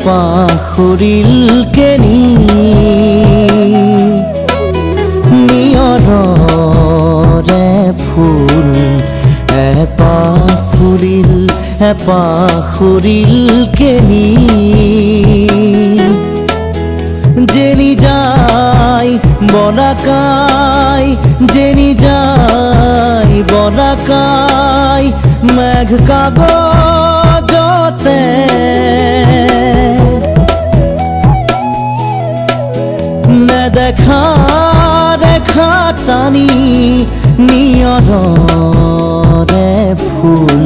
পাহৰিলকে নি নিয়ৰৰে ফুল এপাহৰিল এপাহৰিলকে নি জেনি যাই বনাকাই জেনি যাই বনাকাই মেঘ কাগজতে নেদেখা দেখা টানি নিয়ৰে ফুল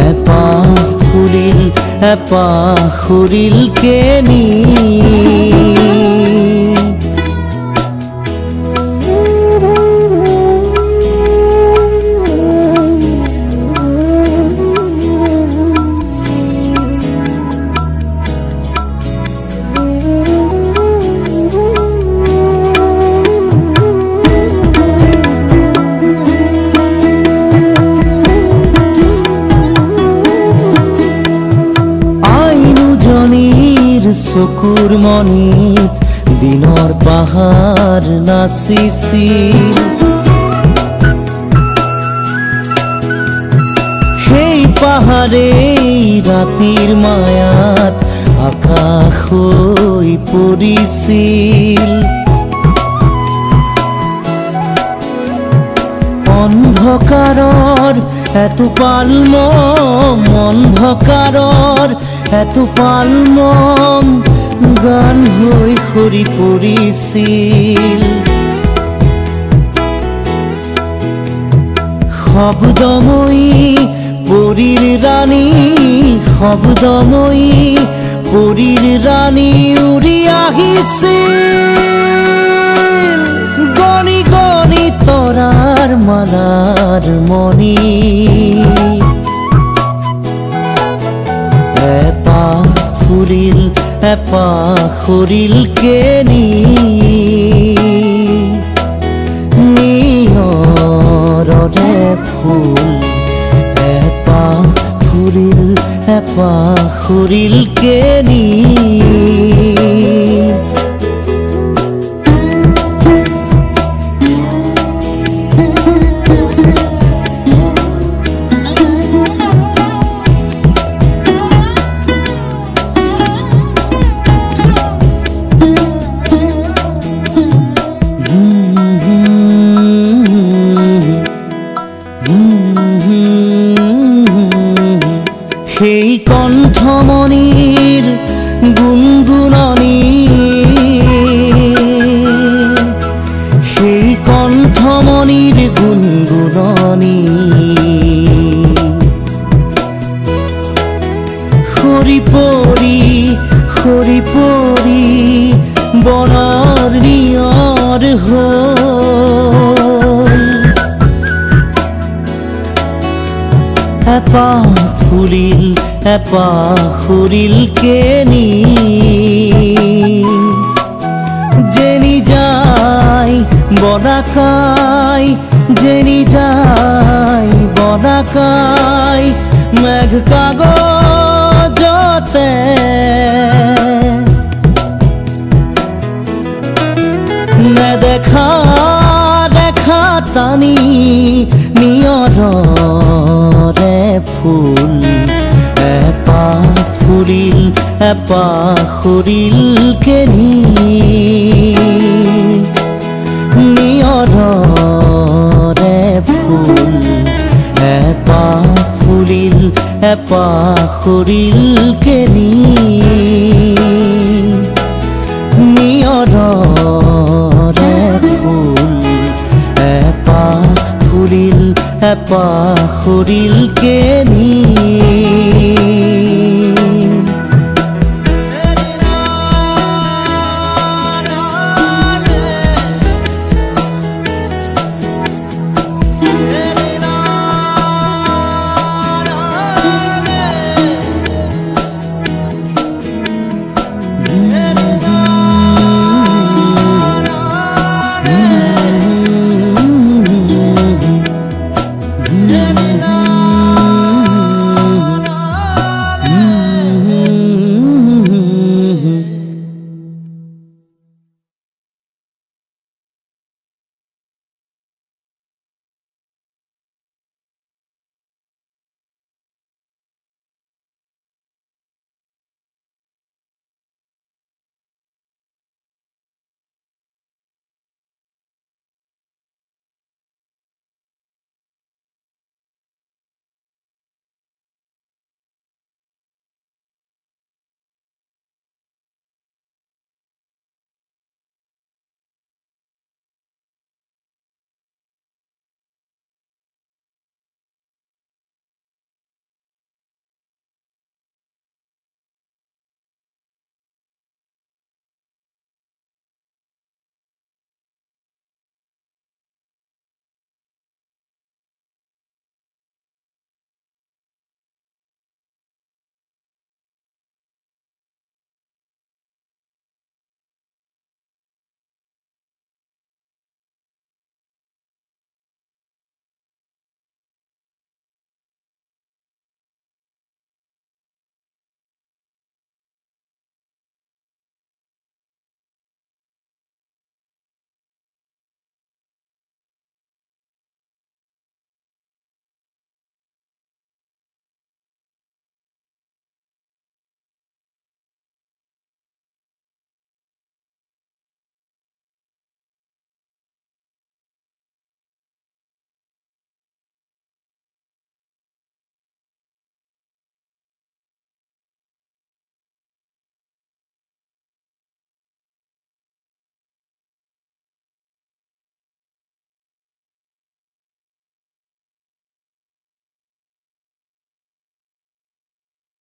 এপাহ ফুৰিল এপাহ সৰিল কেনি চকুৰ মণিত দিনৰ পাহাৰ নাচিছিল। সেই পাহাৰেই ৰাতিৰ মায়াত আকাশ হৈ পৰিছিল। অন্ধকাৰৰ এটোপাল মম অন্ধকাৰৰ এটোপাল মম গান হৈ সৰি পৰিছিল। শব্দময়ী পৰীৰ ৰাণী শব্দময়ী পৰীৰ ৰাণী উৰি আহিছিল। এপাহ সৰিল কেনি? নিয়ৰৰে ফুল এপাহ ফুৰিল এপাহ সৰিল কেনি? হরিপরি হরিপরি বনার নিয়র হ্যাপা ফুলিল এপা ফুলিল কে জেনি যাই বদাকাই জেনি যাই বদাকাই মেঘ কাগজ কাগজতে নেদেখা দেখা টানি নিয়ৰে ফুল এপাহ ফুৰিল এপাহ সৰিল কেনি নিয়ৰে এপাহ সৰিল কেনি নিয়ৰৰে ফুল এপাহ ফুৰিল এপাহ সৰিল কেনি